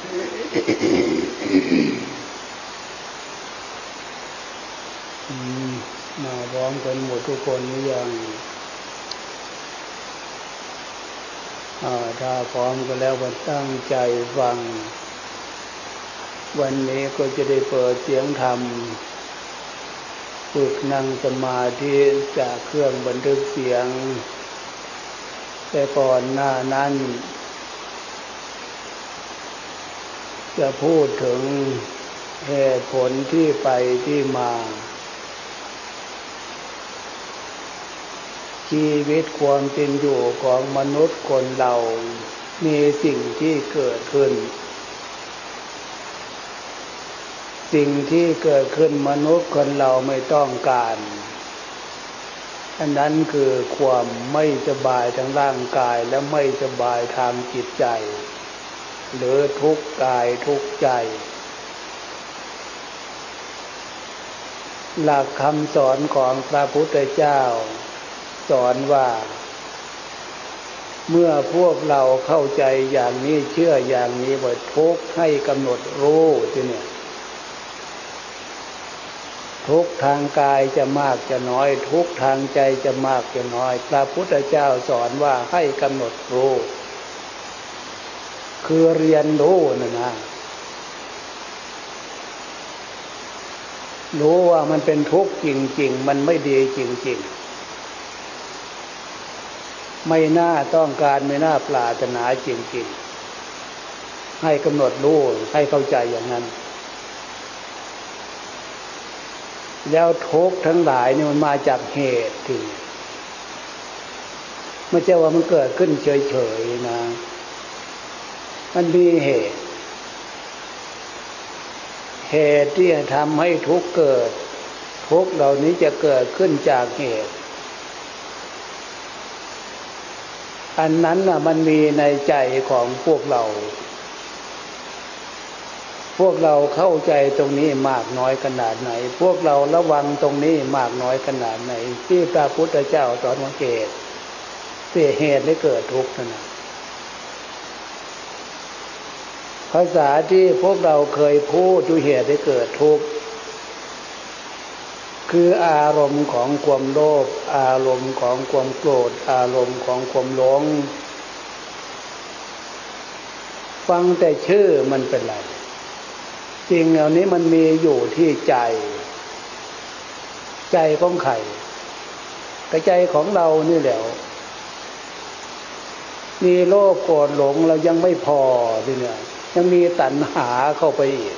มาพร้อมกันหมดทุกคนหรือยังถ้าพร้อมกันแล้วก็ตั้งใจฟัง วันนี้ก็จะได้เปิดเสียงธรรมฝึกนั่งสมาธิจากเครื่องบันทึกเสียง แต่ก่อนหน้านั้น จะพูดถึงเหตุผลที่ไปที่มา ชีวิตความเป็นอยู่ของมนุษย์คนเรา มีสิ่งที่เกิดขึ้น สิ่งที่เกิดขึ้นมนุษย์คนเราไม่ต้องการ อันนั้นคือความไม่สบายทางร่างกายและไม่สบายทางจิตใจ หรือทุกกายทุกใจ หลักคำสอนของพระพุทธเจ้า สอนว่า เมื่อพวกเราเข้าใจอย่างนี้เชื่ออย่างนี้ว่าทุกให้กำหนดรู้ที่เนี่ยทุกทางกายจะมากจะน้อย ทุกทางใจจะมากจะน้อย พระพุทธเจ้าสอนว่าให้กำหนดรู้ คือเรียนรู้นะนะรู้ว่ามันเป็นทุกข์จริง ๆ มันไม่ดีจริง ๆ ไม่น่าต้องการไม่น่าปรารถนาจริง ๆ ให้กำหนดรู้ให้เข้าใจอย่างนั้น แล้วทุกข์ทั้งหลายเนี่ยมันมาจากเหตุที่ไม่ใช่ว่ามันเกิดขึ้นเฉย ๆ นะ มันมีเหตุ เหตุที่จะทำให้ทุกเกิด ทุกเหล่านี้จะเกิดขึ้นจากเหตุ อันนั้นน่ะมันมีในใจของพวกเรา พวกเราเข้าใจตรงนี้มากน้อยขนาดไหน พวกเราระวังตรงนี้มากน้อยขนาดไหน ที่พระพุทธเจ้าสอนวังเกตเสียเหตุให้เกิดทุกข์นะ ภาษาที่พวกเราเคยพูดดูเหตุให้เกิดทุกข์คืออารมณ์ของความโลภอารมณ์ของความโกรธ อารมณ์ของความหลง ฟังแต่ชื่อมันเป็นไรสิ่งเหล่านี้มันมีอยู่ที่ใจ ใจของไข่กระใจของเรานี่แหละมีโลภโกรธหลงเรายังไม่พอทีเนี่ย ยังมีตัณหาเข้าไปอีก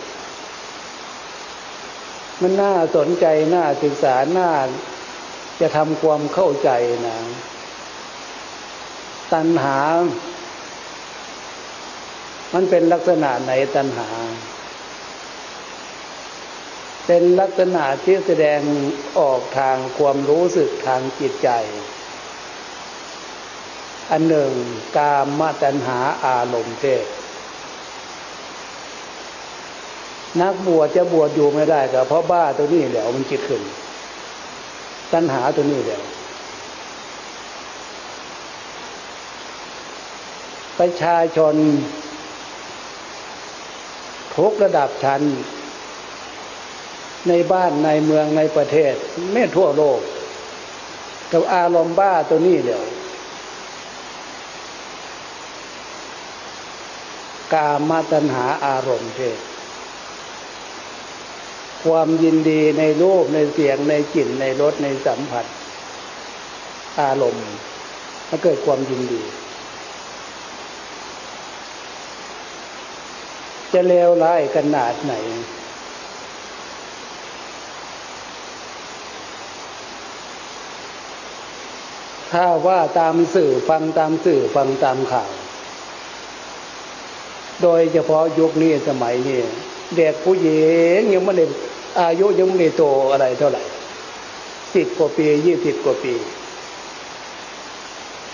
มันน่าสนใจ น่าศึกษา น่าจะทำความเข้าใจนะ ตัณหา มันเป็นลักษณะไหนตัณหา เป็นลักษณะที่แสดงออกทางความรู้สึกทางจิตใจอันหนึ่งกามมาตัญหาอารมณ์เพศ นักบวชจะบวชอยู่ไม่ได้ก็เพราะบ้าตัวนี้แหละมันจิตขึ้น ตัณหาตัวนี้แหละประชาชน ทุกระดับชั้น ในบ้านในเมืองในประเทศ ไม่ทั่วโลกแต่อารมณ์บ้าตัวนี้เดี๋ยวกามาตัญหาอารมณ์เพศ ความยินดีในรูปในเสียงในกลิ่นในรสในสัมผัส อารมณ์มันเกิดความยินดีจะเลวร้ายขนาดไหน ถ้าว่าตามสื่อฟังตามสื่อฟังตามข่าว โดยเฉพาะยุคนี้สมัยนี้ เด็กผู้หญิงยังไม่ได้อายุยังไม่ได้โตอะไรเท่าไหร่สิบกว่าปียี่สิบกว่าปี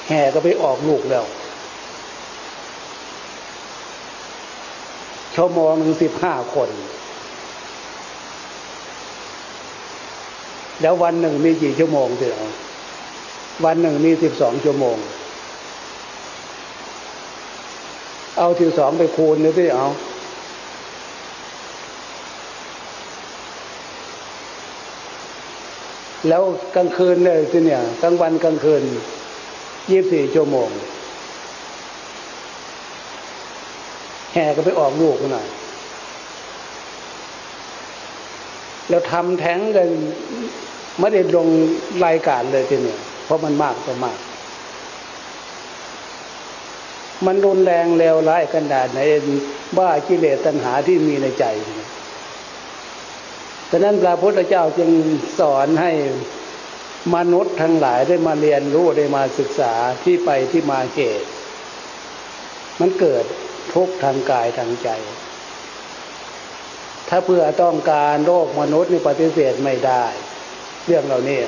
แห่ก็ไปออกลูกแล้วชั่วโมงหนึ่งสิบห้าคน แล้ววันหนึ่งมีกี่ชั่วโมงเดียววันหนึ่งมีสิบสองชั่วโมง เอาสิบสองไปคูณเลยที่เอา แล้วกลางคืนเลยทีเนี่ยกลางวันกลางคืนยี่สิบสี่ชั่วโมง แห่ก็ไปออกลูกหน่อยแล้วทำแท้งกันไม่ได้ลงรายการเลยทีเนี่ยเพราะมันมากต่อมาก มันรุนแรงเลวร้ายขนาดไหนบ้ากิเลสตัณหาที่มีในใจ ดังนั้นพระพุทธเจ้าจึงสอนให้มนุษย์ทั้งหลายได้มาเรียนรู้ได้มาศึกษาที่ไปที่มาเหตุ มันเกิดทุกข์ทางกายทางใจ ถ้าเพื่อต้องการโรคมนุษย์นี่ปฏิเสธไม่ได้ เรื่องเหล่านี้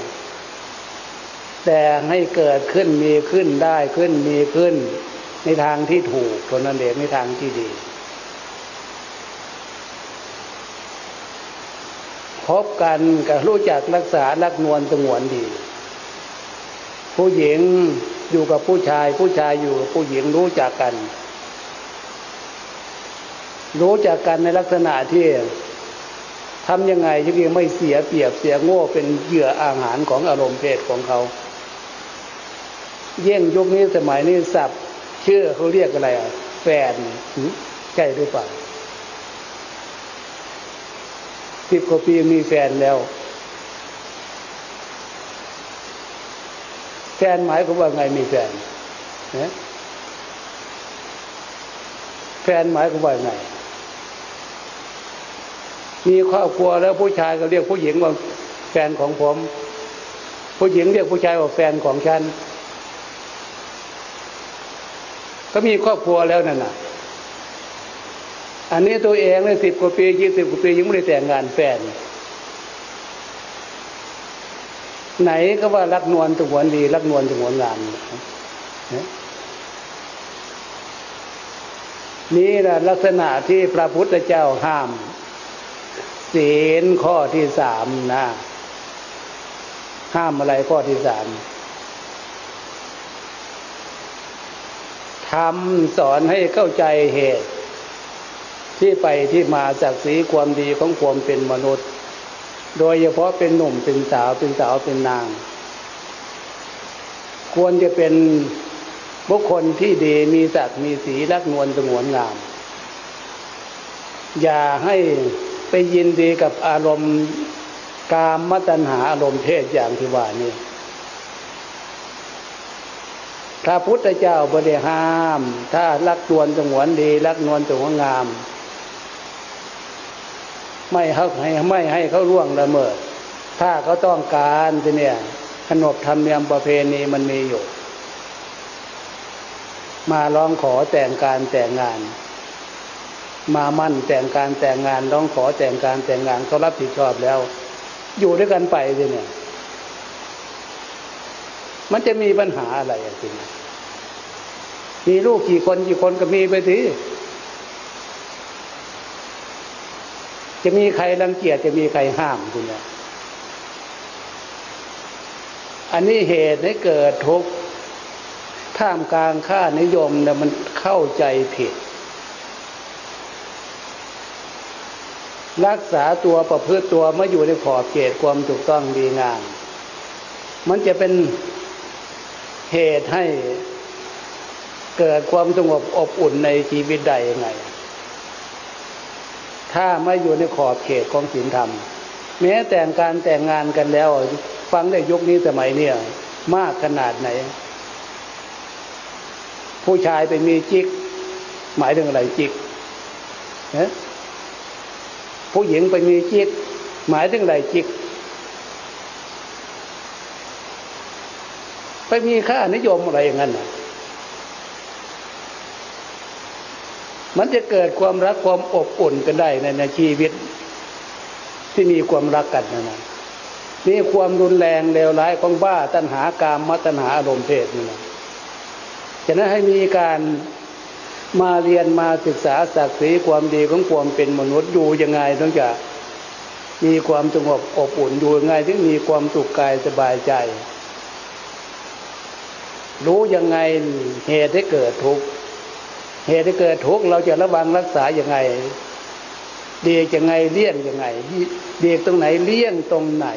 แต่ให้เกิดขึ้นมีขึ้นได้ขึ้นมีขึ้น ในทางที่ถูกทนนั้นเองในทางที่ดี พบกันกับรู้จักรักษารักนวลสงวนดี ผู้หญิงอยู่กับผู้ชาย ผู้ชายอยู่กับผู้หญิงรู้จักกัน รู้จักกันในลักษณะที่ทำยังไงที่ไม่เสียเปรียบเสียโง่เป็นเหยื่ออาหารของอารมณ์เพศของเขา เยี่ยงยุคนี้สมัยนี้สับชื่อเขาเรียกอะไรอะแฟนใช่หรือเปล่า สิบกว่าปีมีแฟนแล้ว แฟนหมายความว่าไงมีแฟนนะแฟนหมายความว่าไง มีครอบครัวแล้วผู้ชายก็เรียกผู้หญิงว่าแฟนของผม ผู้หญิงเรียกผู้ชายว่าแฟนของฉัน ก็มีครอบครัวแล้วนั่นน่ะ อันนี้ตัวเองเลยสิบกว่าปียี่สิบกว่าปียังไม่ได้แต่งงานแฟน ไหนก็ว่ารักนวลตงวนดี รักนวลตงวนงามนี่แหละลักษณะที่พระพุทธเจ้าห้าม ศีลข้อที่สามนะห้ามอะไรข้อที่สามทำสอนให้เข้าใจเหตุ ที่ไปที่มาจากสีความดีของความเป็นมนุษย์ โดยเฉพาะเป็นหนุ่มเป็นสาวเป็นสาวเป็นนาง ควรจะเป็นบุคคลที่ดีมีศักดิ์มีสีรักนวลสงวนงาม อย่าให้ไปยินดีกับอารมณ์กามมตัญหาอารมณ์เพศอย่างที่ว่านี่พระพุทธเจ้าบริห้าม ถ้ารักนวลสงวนดี รักนวลสงวนงาม ไม่ให้ไม่ให้เขาล่วงละเมิด ถ้าเขาต้องการทีเนี่ยขนบธรรมเนียมประเพณีมันมีอยู่ มาร้องขอแต่งการแต่งงาน มามั่นแต่งการแต่งงานร้องขอแต่งการแต่งงานเขารับผิดชอบแล้ว อยู่ด้วยกันไปทีเนี่ย มันจะมีปัญหาอะไรจริงมีลูกกี่คนกี่คนก็มีไปที จะมีใครรังเกียจจะมีใครห้ามคุณเนี่ยอันนี้เหตุให้เกิดทุกข์ท่ามกลางค่านิยมเนี่ยมันเข้าใจผิด รักษาตัวประพฤติตัวไม่อยู่ในขอบเขตความถูกต้องดีงามมันจะเป็นเหตุให้เกิดความสงบอบอุ่นในชีวิตใดยังไง ถ้าไม่อยู่ในขอบเขตของศีลธรรม แม้แต่งการแต่งงานกันแล้ว ฟังได้ยุคนี้สมัยเนี่ยมากขนาดไหน ผู้ชายไปมีจิก หมายถึงอะไรจิกนะผู้หญิงไปมีจิก หมายถึงอะไรจิก ไปมีค่านิยมอะไรอย่างนั้นนะ มันจะเกิดความรักความอบอุ่นกันได้ในในชีวิต ที่มีความรักกันนะนะมีความรุนแรงเลวร้ายของบ้าตัณหากามมัตัณหาอารมณ์เพศนี่นะฉะนั้นให้มีการมาเรียนมาศึกษาศักดิ์ศรีความดีของความเป็นมนุษย์อยู่ยังไงต้องจะมีความสงบอบอุ่นอยู่ยังไงถึงมีความสุขกายสบายใจ รู้ยังไงเหตุให้เกิดทุกข์ เหตุให้เกิดทุกข์เราจะระวังรักษาอย่างไงเดียกยังไงเลี่ยงยังไงเดียกตรงไหนเลี่ยงตรงไหน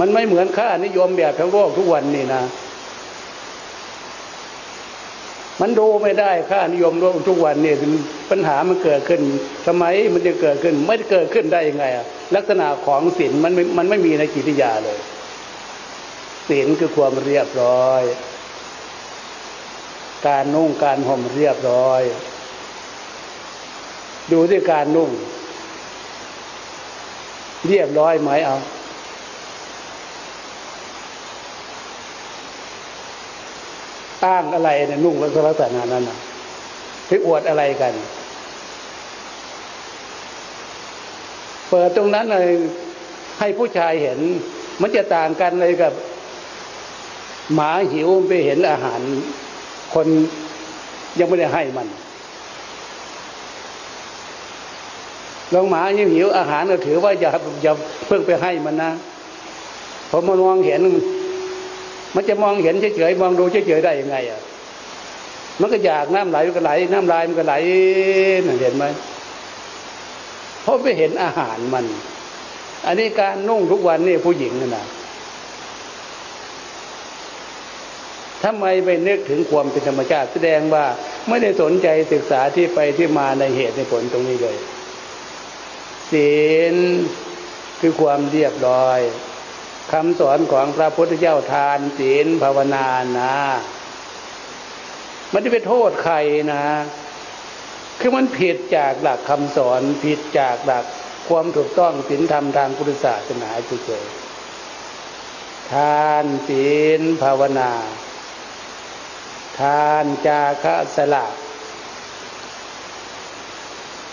มันไม่เหมือนค่านิยมแบบทั้งโลกทุกวันนี่นะ มันดูไม่ได้ค่านิยมโลกทุกวันเนี่ยปัญหามันเกิดขึ้นทำไมมันจะเกิดขึ้น ไม่เกิดขึ้นได้ยังไงอะลักษณะของศีลมันมันไม่มีในจิตวิยาเลยศีลคือความเรียบร้อย การนุ่งการห่มเรียบร้อย ดูที่การนุ่ง เรียบร้อยไหมเอาอ้างอะไรเนี่ยนุ่งลักษณะนั้นนะไปอวดอะไรกัน เปิดตรงนั้นเลยให้ผู้ชายเห็น มันจะต่างกันเลยกับ หมาหิวไปเห็นอาหาร คนยังไม่ได้ให้มันลองหมายังหิวอาหารก็ถือว่าอย่าอย่าเพิ่งไปให้มันนะพอมันมองเห็น มันจะมองเห็นเฉยๆมองดูเฉยๆได้ยังไงอะมันก็อยากน้ำไหลมันก็ไหล น้ำลายมันก็ไหลเห็นไหมเพราะไปเห็นอาหารมัน อันนี้การนุ่งทุกวันนี่ผู้หญิงนะนะ ทำไมไปนึกถึงความเป็นธรรมชาติ แสดงว่าไม่ได้สนใจศึกษาที่ไปที่มาในเหตุในผลตรงนี้เลย ศีลคือความเรียบร้อยคำสอนของพระพุทธเจ้าทานศีลภาวนานะ มันจะไปโทษใครนะ คือมันผิดจากหลักคำสอนผิดจากหลักความถูกต้องศีลธรรมทางพุทธศาสนาเฉยๆทานศีลภาวนา ทานจาคะสละ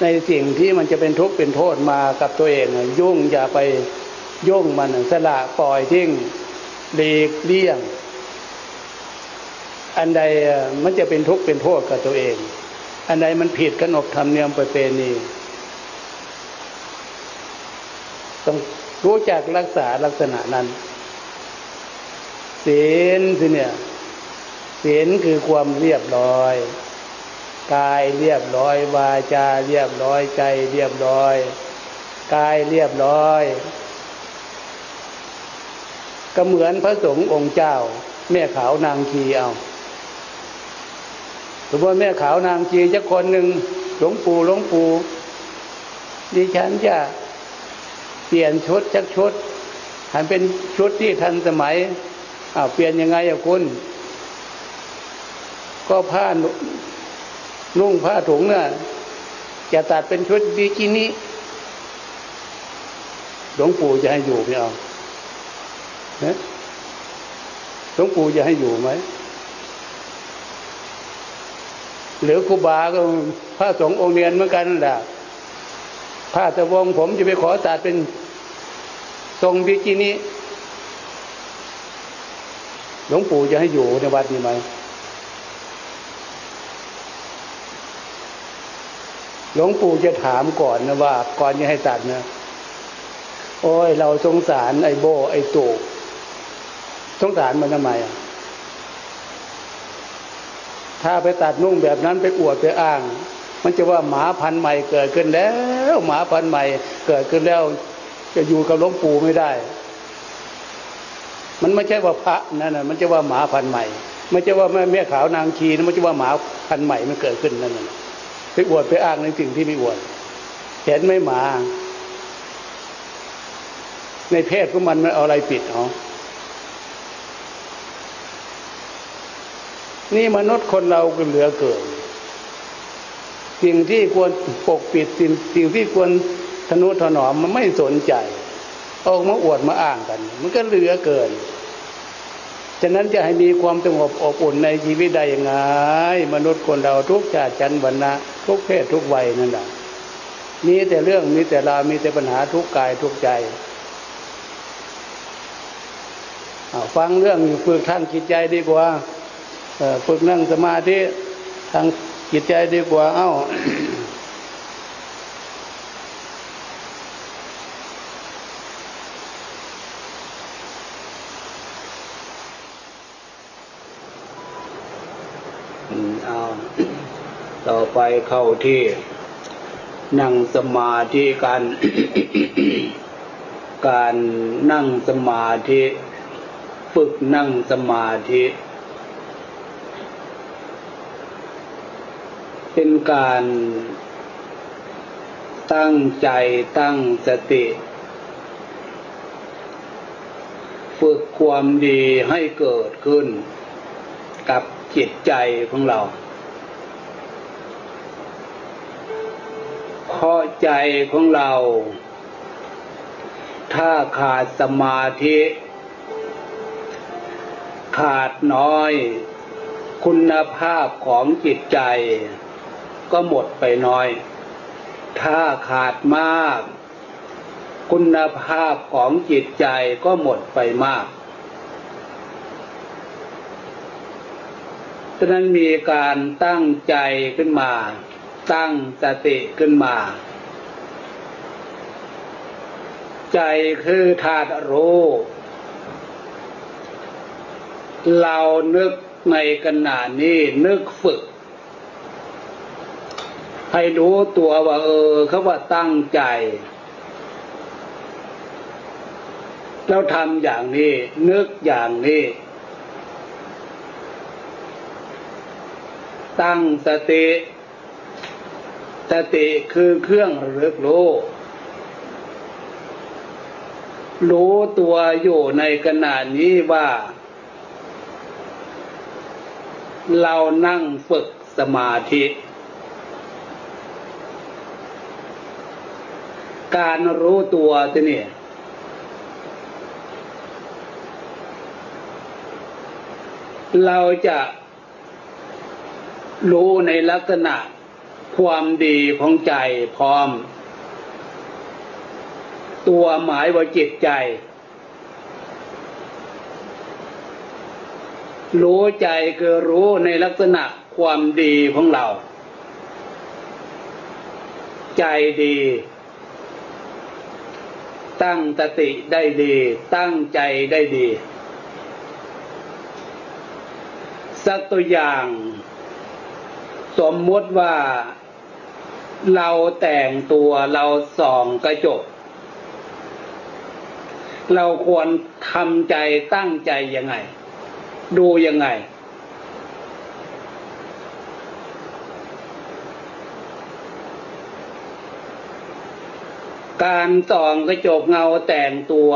ในสิ่งที่มันจะเป็นทุกข์เป็นโทษมากับตัวเองยุ่งอย่าไปยุ่งมันสละปล่อยทิ้งหลีกเลี่ยง อันใดมันจะเป็นทุกข์เป็นโทษกับตัวเอง อันใดมันผิดขนบธรรมเนียมประเพณีต้องรู้จักรักษาลักษณะนั้นศีลสิเนี่ย ศีลคือความเรียบร้อย กายเรียบร้อยวาจาเรียบร้อยใจเรียบร้อย กายเรียบร้อย ก็เหมือนพระสงฆ์องค์เจ้า แม่ขาวนางคีเอาสมมติแม่ขาวนางคีจะคนหนึ่งหลวงปู่หลวงปู่ดิฉันจะเปลี่ยนชุดชักชุดหันเป็นชุดที่ทันสมัยอ้าวเปลี่ยนยังไงอะคุณ ก็ผ้านุ่งผ้าถุงเนี่ยจะตัดเป็นชุดบิกินี่หลวงปู่จะให้อยู่ไม่เอานะหลวงปู่จะให้อยู่ไหมหรือครูบาก็พระสงฆ์องค์เนียนเหมือนกันแหละผ้าตะวงผมจะไปขอตัดเป็นทรงบิกินี่หลวงปู่จะให้อยู่ในวัดนี้ไหม หลวงปู่จะถามก่อนนะว่า ก่อนจะให้ตัดนะโอ้ยเราสงสารไอ้โบ ไอ้ตู่สงสารมันทำไมอะถ้าไปตัดนุ่งแบบนั้นไปอวดไปอ้าง มันจะว่าหมาพันธุ์ใหม่เกิดขึ้นแล้ว หมาพันธุ์ใหม่เกิดขึ้นแล้ว จะอยู่กับหลวงปู่ไม่ได้ มันไม่ใช่ว่าพระนั่นนะมันจะว่าหมาพันธุ์ใหม่ไม่ใช่ว่าแม่แม่ขาวนางชีนะมันจะว่าหมาพันธุ์ใหม่มันเกิดขึ้นนั่นนะ อวดไปอ้างในสิ่งที่ไม่อวด เห็นไม่หมา ในเพศของมันมันเอาอะไรปิดเอานี่มนุษย์คนเราก็เหลือเกินสิ่งที่ควรปกปิดสิ่งสิ่งที่ควรทนุถนอมมันไม่สนใจออกมาอวดมาอ้างกัน มันก็เหลือเกิน ฉะนั้นจะให้มีความสงบอบอุ่นในชีวิตได้ยังไง มนุษย์คนเราทุกชาติชั้นวรรณะทุกเพศทุกวัยนั่นแหละมีแต่เรื่องมีแต่รามีแต่ปัญหาทุกกายทุกใจฟังเรื่องฝึกทางจิตใจดีกว่าฝึกนั่งสมาธิทางจิตใจดีกว่า เอ้าเอา ต่อไปเข้าที่นั่งสมาธิกันการนั่งสมาธิฝึกนั่งสมาธิ เป็นการตั้งใจตั้งสติ ฝึกความดีให้เกิดขึ้น กับจิตใจของเรา เพราะใจของเรา ถ้าขาดสมาธิ ขาดน้อย คุณภาพของจิตใจ ก็หมดไปน้อย ถ้าขาดมาก คุณภาพของจิตใจก็หมดไปมากฉะนั้นมีการตั้งใจขึ้นมา ตั้งสติขึ้นมา ใจคือธาตุรู้ เรานึกในขณะนี้นึกฝึก ให้รู้ตัวว่าเออเขาว่าตั้งใจ แล้วทำอย่างนี้ นึกอย่างนี้ตั้งสติ สติคือเครื่องระลึกรู้ รู้ตัวอยู่ในขณะนี้ว่า เรานั่งฝึกสมาธิ การรู้ตัวจะเนี่เราจะรู้ในลักษณะ ความดีของใจพร้อม ตัวหมายว่าจิตใจ รู้ใจคือรู้ในลักษณะความดีของเรา ใจดี ตั้งสติได้ดี ตั้งใจได้ดี สักตัวอย่างสมมติว่า เราแต่งตัวเราส่องกระจก เราควรทำใจตั้งใจยังไง ดูยังไง การส่องกระจกเงาแต่งตัว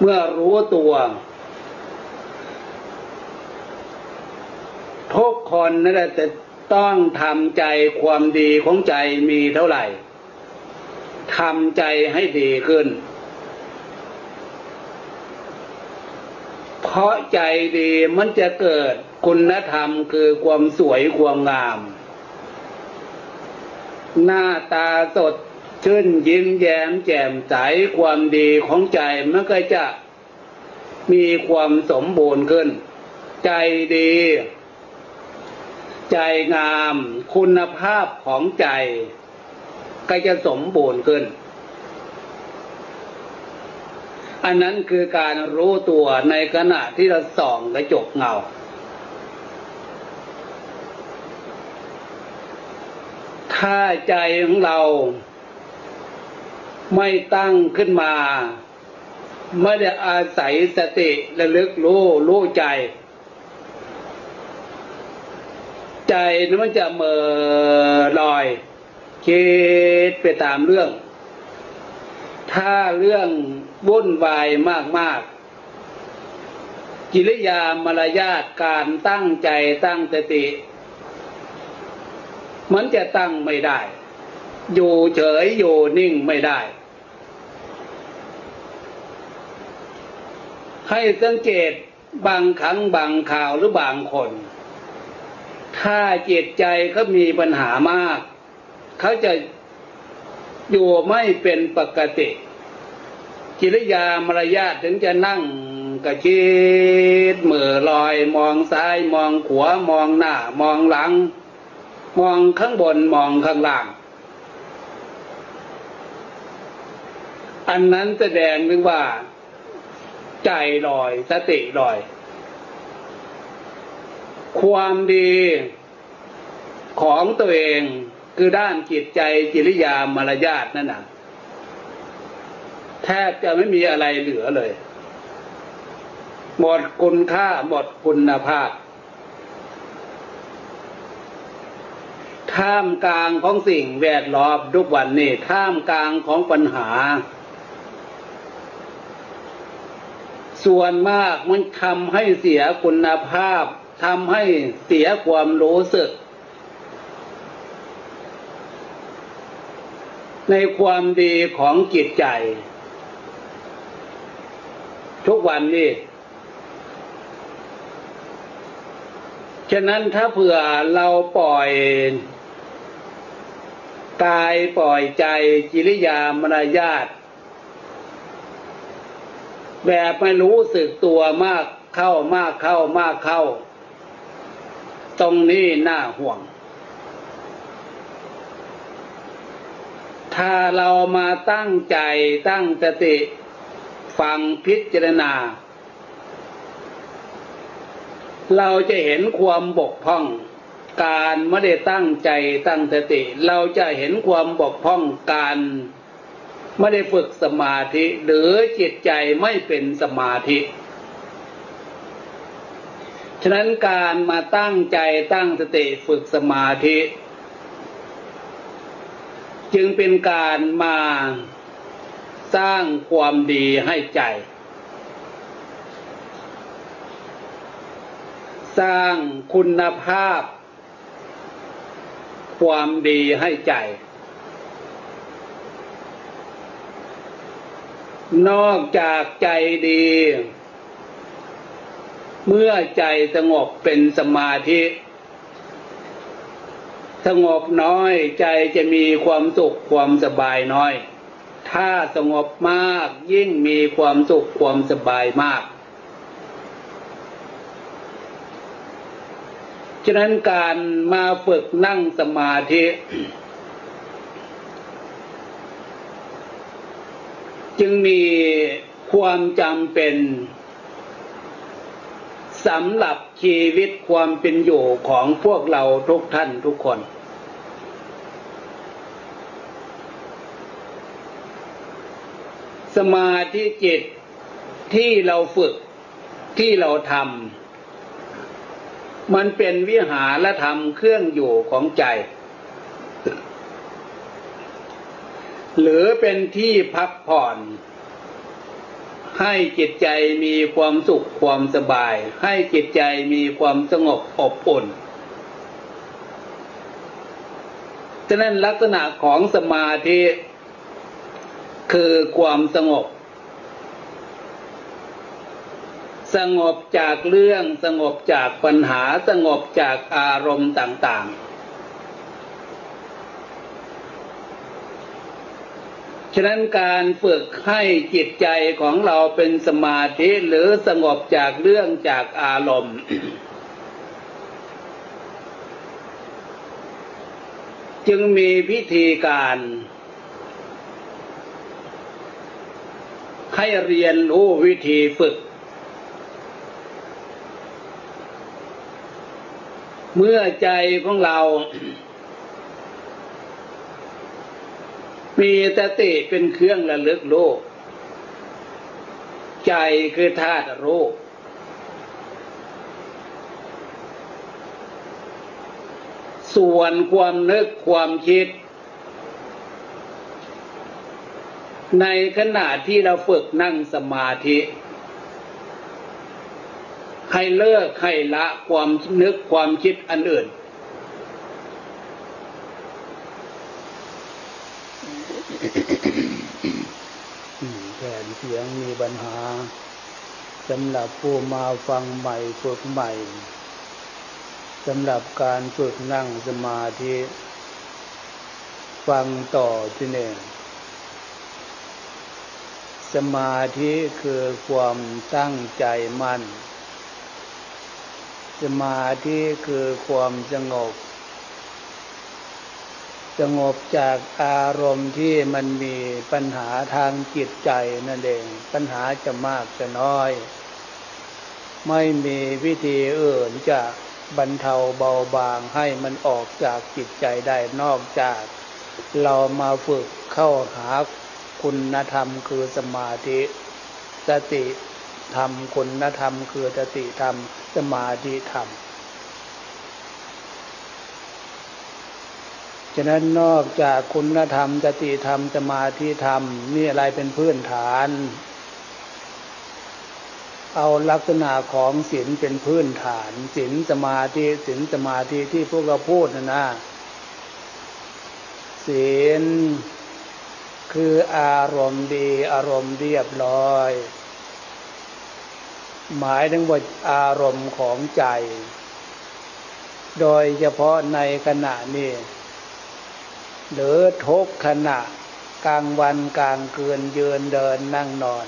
เมื่อรู้ตัว ทุกคนนั่นแหละจะ ต้องทำใจความดีของใจมีเท่าไหร่ทำใจให้ดีขึ้น เพราะใจดีมันจะเกิดคุณธรรมคือความสวยความงาม หน้าตาสดชื่นยิ้มแย้มแจ่มใสความดีของใจมันก็จะมีความสมบูรณ์ขึ้น ใจดี ใจงาม คุณภาพของใจก็จะสมบูรณ์ขึ้น อันนั้นคือการรู้ตัวในขณะที่เราส่องกระจกเงา ถ้าใจของเราไม่ตั้งขึ้นมา ไม่ได้อาศัยสติระลึกรู้รู้ใจ ใจนั้นมันจะเมื่อลอย คิดไปตามเรื่อง ถ้าเรื่องวุ่นวายมากๆ กิริยามารยาทการตั้งใจตั้งสติ มันจะตั้งไม่ได้ อยู่เฉยอยู่นิ่งไม่ได้ให้สังเกตบางครั้งบางข่าวหรือบางคน ถ้าจิตใจเขามีปัญหามาก เขาจะอยู่ไม่เป็นปกติ กิริยามารยาทถึงจะนั่งกระชิดมือลอย มองซ้ายมองขวามองหน้ามองหลัง มองข้างบนมองข้างล่าง อันนั้นแสดงถึงว่า ใจลอยสติลอย ความดีของตัวเองคือด้านจิตใจจิริยามารยาทนั่นนะแทบจะไม่มีอะไรเหลือเลย หมดคุณค่าหมดคุณภาพ ท่ามกลางของสิ่งแวดล้อมทุกวันนี้ท่ามกลางของปัญหา ส่วนมากมันทำให้เสียคุณภาพ ทำให้เสียความรู้สึก ในความดีของจิตใจ ทุกวันนี้ ฉะนั้นถ้าเผื่อเราปล่อยกายปล่อยใจจิริยามารยาทแบบไม่รู้สึกตัวมากเข้ามากเข้ามากเข้า ตรงนี้น่าห่วง ถ้าเรามาตั้งใจตั้งสติ ฟังพิจารณา เราจะเห็นความบกพร่องการไม่ได้ตั้งใจตั้งสติ เราจะเห็นความบกพร่องการไม่ได้ฝึกสมาธิ หรือจิตใจไม่เป็นสมาธิ ฉะนั้นการมาตั้งใจตั้งสติฝึกสมาธิ จึงเป็นการมาสร้างความดีให้ใจ สร้างคุณภาพ ความดีให้ใจ นอกจากใจดี เมื่อใจสงบเป็นสมาธิ สงบน้อยใจจะมีความสุขความสบายน้อย ถ้าสงบมากยิ่งมีความสุขความสบายมาก ฉะนั้นการมาฝึกนั่งสมาธิจึงมีความจำเป็น สำหรับชีวิตความเป็นอยู่ของพวกเราทุกท่านทุกคน สมาธิจิตที่เราฝึกที่เราทำมันเป็นวิหารธรรมเครื่องอยู่ของใจ หรือเป็นที่พักผ่อน ให้จิตใจมีความสุขความสบาย ให้จิตใจมีความสงบอบอุ่นฉะนั้นลักษณะของสมาธิคือความสงบ สงบจากเรื่องสงบจากปัญหาสงบจากอารมณ์ต่าง ๆ ฉะนั้นการฝึกให้จิตใจของเราเป็นสมาธิหรือสงบจากเรื่องจากอารมณ์จึงมีพิธีการ ให้เรียนรู้วิธีฝึก เมื่อใจของเรา มีสติเป็นเครื่องระลึกโลก ใจคือธาตุรู้ส่วนความนึกความคิด ในขณะที่เราฝึกนั่งสมาธิ ให้เลิกให้ละความนึกความคิดอันอื่น แผ่นเสียงมีปัญหาสำหรับผู้มาฟังใหม่ฝึกใหม่สำหรับการฝึกนั่งสมาธิฟังต่อที่หนึ่งสมาธิคือความตั้งใจมั่น สมาธิคือความสงบ สงบจากอารมณ์ที่มันมีปัญหาทางจิตใจนั่นเอง ปัญหาจะมากจะน้อย ไม่มีวิธีอื่นจะบรรเทาเบาบางให้มันออกจากจิตใจได้นอกจาก เรามาฝึกเข้าหาคุณธรรมคือสมาธิ สติธรรมคุณธรรมคือสติธรรม สมาธิธรรม ฉะนั้นนอกจากคุณธรรมสติธรรมสมาธิธรรมนี่อะไรเป็นพื้นฐาน เอาลักษณะของศีลเป็นพื้นฐานศีลสมาธิศีลสมาธิที่พวกเราพูดนะนะศีลคืออารมณ์ดีอารมณ์เรียบร้อย หมายถึงว่าอารมณ์ของใจ โดยเฉพาะในขณะนี้ หรือทุกขณะกลางวันกลางคืนยืนเดินนั่งนอน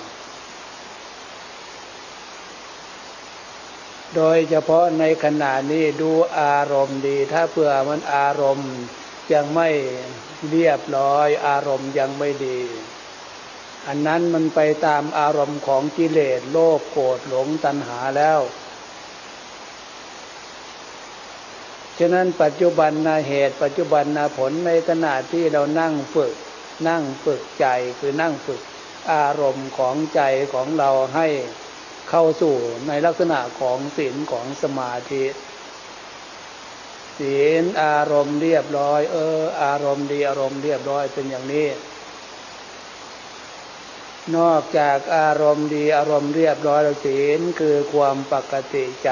โดยเฉพาะในขณะนี้ดูอารมณ์ดี ถ้าเผื่อมันอารมณ์ยังไม่เรียบร้อย อารมณ์ยังไม่ดี อันนั้นมันไปตามอารมณ์ของกิเลสโลภโกรธหลงตัณหาแล้ว ฉะนั้นปัจจุบันนาเหตุ ปัจจุบันนาผลในขณะที่เรานั่งฝึก นั่งฝึกใจคือนั่งฝึกอารมณ์ของใจของเราให้เข้าสู่ในลักษณะของศีลของสมาธิศีลอารมณ์เรียบร้อย เออ อารมณ์ดีอารมณ์เรียบร้อยเป็นอย่างนี้ นอกจากอารมณ์ดีอารมณ์เรียบร้อยแล้วศีลคือความปกติใจ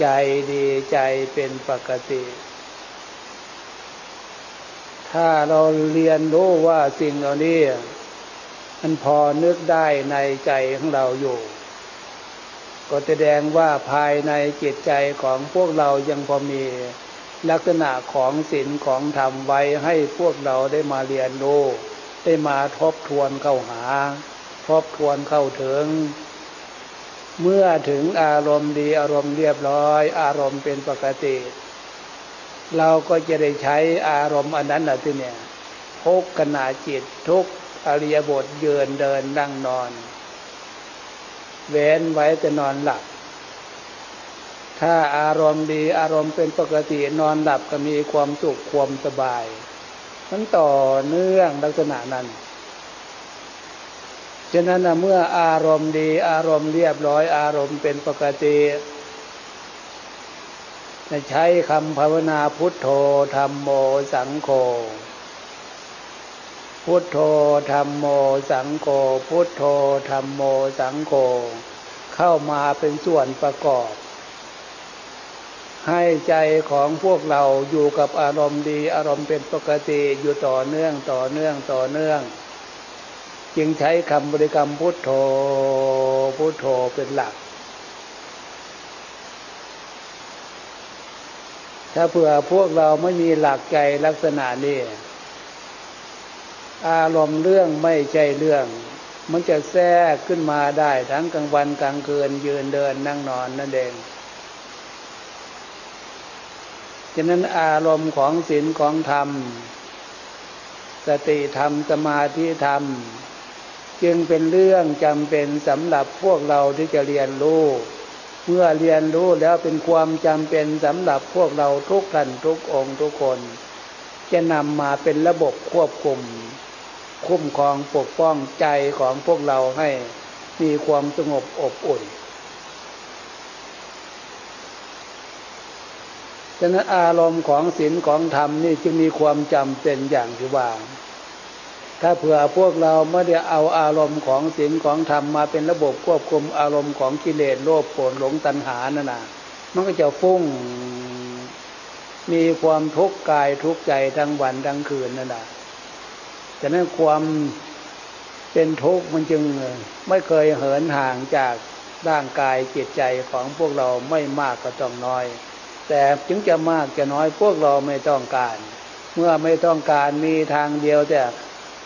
ใจดีใจเป็นปกติ ถ้าเราเรียนรู้ว่าสิ่งเหล่านี้มันพอนึกได้ในใจของเราอยู่ ก็แสดงว่าภายในจิตใจของพวกเรายังพอมีลักษณะของศีลของธรรมไว้ให้พวกเราได้มาเรียนรู้ได้มาทบทวนเข้าหา ทบทวนเข้าถึง เมื่อถึงอารมณ์ดีอารมณ์เรียบร้อย อารมณ์เป็นปกติ เราก็จะได้ใช้อารมณ์อันนั้นแหละที่เนี่ยทุกขณะจิตทุกอริยบทยืนเดินนั่งนอน เว้นไว้จะนอนหลับ ถ้าอารมณ์ดีอารมณ์เป็นปกตินอนหลับก็มีความสุขความสบายมันต่อเนื่องลักษณะนั้น ฉะนั้นเมื่ออารมณ์ดี อารมณ์เรียบร้อย อารมณ์เป็นปกติใช้คำภาวนาพุทโธธรรมโมสังโฆพุทโธธรรมโมสังโฆพุทโธธรรมโมสังโฆเข้ามาเป็นส่วนประกอบ ให้ใจของพวกเราอยู่กับอารมณ์ดี อารมณ์เป็นปกติอยู่ต่อเนื่องต่อเนื่องต่อเนื่อง จึงใช้คำบริกรรมพุทโธพุทโธเป็นหลัก ถ้าเผื่อพวกเราไม่มีหลักใจลักษณะนี้อารมณ์เรื่องไม่ใช่เรื่อง มันจะแทรกขึ้นมาได้ทั้งกลางวันกลางคืนยืนเดินนั่งนอนนั่นเองฉะนั้นอารมณ์ของศีลของธรรม สติธรรม สมาธิธรรม จึงเป็นเรื่องจำเป็นสำหรับพวกเราที่จะเรียนรู้ เมื่อเรียนรู้แล้วเป็นความจำเป็นสำหรับพวกเราทุกท่านทุกองค์ทุกคน จะนำมาเป็นระบบควบคุม คุ้มครองปกป้องใจของพวกเราให้มีความสงบอบอุ่นฉะนั้นอารมณ์ของศีลของธรรมนี่จึงมีความจำเป็นอย่างที่ว่า ถ้าเผื่อพวกเราไม่ได้เอาอารมณ์ของศีลของธรรมมาเป็นระบบควบคุมอารมณ์ของกิเลสโลภโกรธหลงตัณหานั่นนะมันก็จะฟุ้งมีความทุกข์กายทุกข์ใจทั้งวันทั้งคืนนั่นแหละฉะนั้นความเป็นทุกข์มันจึงไม่เคยเหินห่างจากร่างกายจิตใจของพวกเราไม่มากก็ต้องน้อย แต่จึงจะมากจะน้อยพวกเราไม่ต้องการ เมื่อไม่ต้องการมีทางเดียวแต่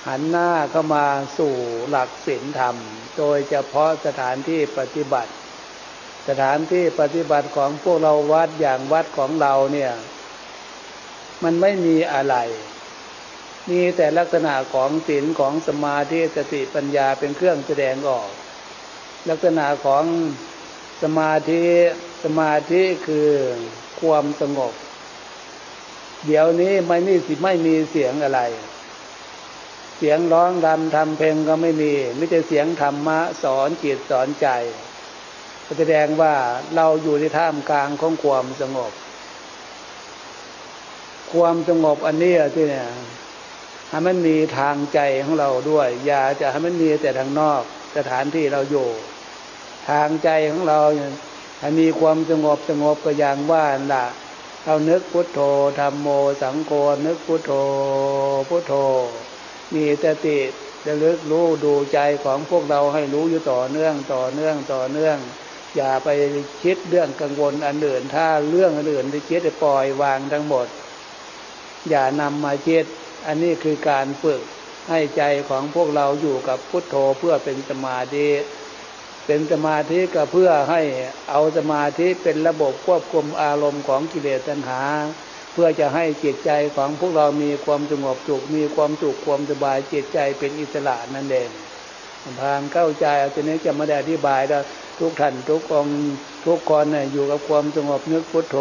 หันหน้าเข้ามาสู่หลักศีลธรรม โดยเฉพาะสถานที่ปฏิบัติ สถานที่ปฏิบัติของพวกเราวัดอย่างวัดของเราเนี่ย มันไม่มีอะไรมีแต่ลักษณะของศีลของสมาธิสติปัญญาเป็นเครื่องแสดงออก ลักษณะของสมาธิสมาธิคือความสงบ เดี๋ยวนี้ไม่มีสิไม่มีเสียงอะไร เสียงร้องรำทำเพลงก็ไม่มีไม่ใช่เสียงธรรมะสอนจิตสอนใจแสดงว่าเราอยู่ในท่ามกลางของความสงบ ความสงบอันนี้ที่เนี่ยให้มันมีทางใจของเราด้วย อย่าจะให้มันมีแต่ทางนอกสถานที่เราอยู่ ทางใจของเราให้มีความสงบสงบก็อย่างว่าละเรานึกพุทโธธรรมโมสังโฆนึกพุทโธพุทโธ มีสติระลึกรู้ดูใจของพวกเราให้รู้อยู่ต่อเนื่องต่อเนื่องต่อเนื่อง อย่าไปคิดเรื่องกังวลอันอื่น ถ้าเรื่องอันอื่นที่คิดจะปล่อยวางทั้งหมด อย่านำมาคิดอันนี้คือการฝึกให้ใจของพวกเราอยู่กับพุทโธเพื่อเป็นสมาธิเป็นสมาธิก็เพื่อให้เอาสมาธิเป็นระบบควบคุมอารมณ์ของกิเลสตัณหา เพื่อจะให้จิตใจของพวกเรามีความสงบสุขมีความสุขความสบายจิตใจเป็นอิสระนั่นเองทางเข้าใจอาจารย์จะไม่ได้อธิบายแล้วทุกท่านทุกองทุกคนน่ยอยู่กับความสงบนึกพุทโธ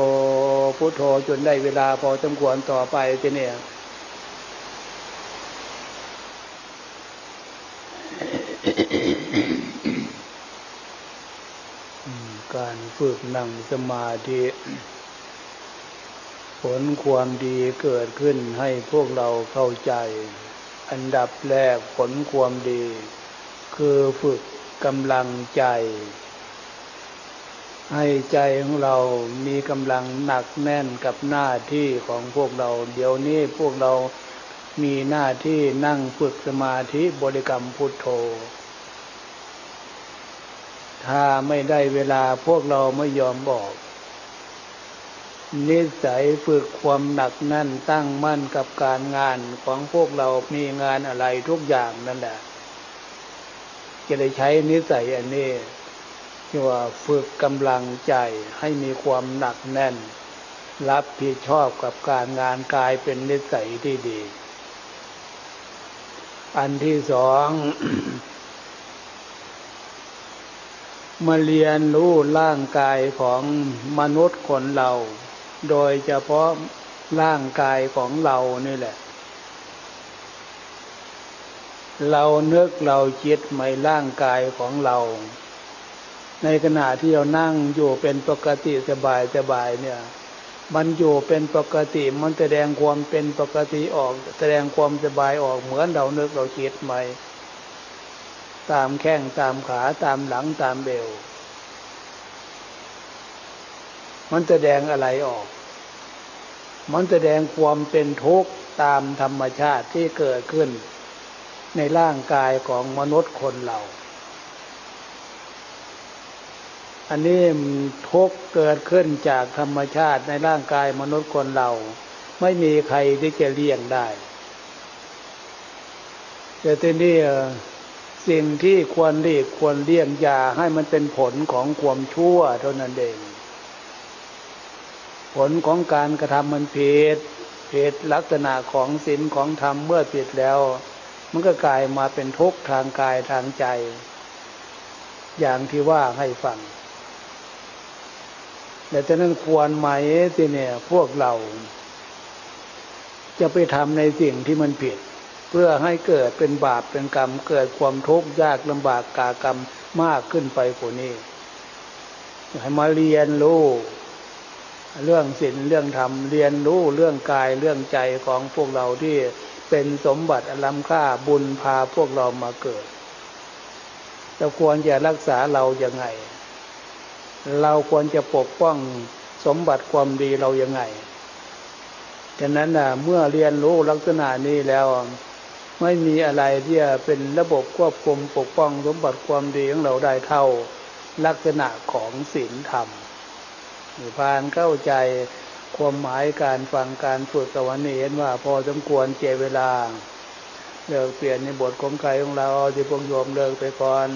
พุทโธจนได้เวลาพอสมควรต่อไปจะเนี่ยการฝึกนั่งสมาธิ ผลความดีเกิดขึ้นให้พวกเราเข้าใจ อันดับแรกผลความดี คือฝึกกำลังใจ ให้ใจของเรามีกำลังหนักแน่นกับหน้าที่ของพวกเรา เดี๋ยวนี้พวกเรามีหน้าที่นั่งฝึกสมาธิบริกรรมพุทโธ ถ้าไม่ได้เวลาพวกเราไม่ยอมบอก นิสัยฝึกความหนักแน่นตั้งมั่นกับการงานของพวกเรามีงานอะไรทุกอย่างนั่นแหละ จะได้ใช้นิสัยอันนี้ที่ว่าฝึกกำลังใจให้มีความหนักแน่น รับผิดชอบกับการงานกลายเป็นนิสัยที่ดี อันที่สองมาเรียนรู้ร่างกายของมนุษย์คนเรา โดยเฉพาะร่างกายของเรานี่แหละ เราเนึกเราคิดไม่ร่างกายของเรา ในขณะที่เรานั่งอยู่เป็นปกติสบายสบายเนี่ย มันอยู่เป็นปกติมันแสดงความเป็นปกติออก แสดงความสบายออกเหมือนเราเนึกเราคิดไม่ตามแข้งตามขาตามหลังตามเบล มันแสดงอะไรออก มันแสดงความเป็นทุกข์ตามธรรมชาติที่เกิดขึ้น ในร่างกายของมนุษย์คนเรา อันนี้ทุกข์เกิดขึ้นจากธรรมชาติในร่างกายมนุษย์คนเรา ไม่มีใครที่จะเลี่ยงได้แต่ทีนี้สิ่งที่ควรเลีกควรเลี่ยงอย่าให้มันเป็นผลของความชั่วเท่านั้นเอง ผลของการกระทำมันผิดผิดลักษณะของศีลของธรรมเมื่อผิดแล้ว มันก็กลายมาเป็นทุกข์ทางกายทางใจ อย่างที่ว่าให้ฟังแต่ฉะนั้นควรไหมที่เนี่ยพวกเรา จะไปทำในสิ่งที่มันผิด เพื่อให้เกิดเป็นบาปเป็นกรรม เกิดความทุกข์ยากลำบากกากรรมมากขึ้นไปกว่านี้ให้มาเรียนรู้ เรื่องศีลเรื่องธรรมเรียนรู้เรื่องกายเรื่องใจของพวกเราที่เป็นสมบัติอลัมค่าบุญพาพวกเรามาเกิดเราควรจะรักษาเราอย่างไง เราควรจะปกป้องสมบัติความดีเราอย่างไงฉะนั้นนะเมื่อเรียนรู้ลักษณะนี้แล้ว ไม่มีอะไรที่จะเป็นระบบควบคุมปกป้องสมบัติความดีของเราได้เท่าลักษณะของศีลธรรม พานเข้าใจความหมายการฟังการฝึกกวันนี้เห็นว่าพอสมควรเจเวลาเลิกเปลี่ยนในบทของใครของเราที่พวกโยมเลิกไปก่อน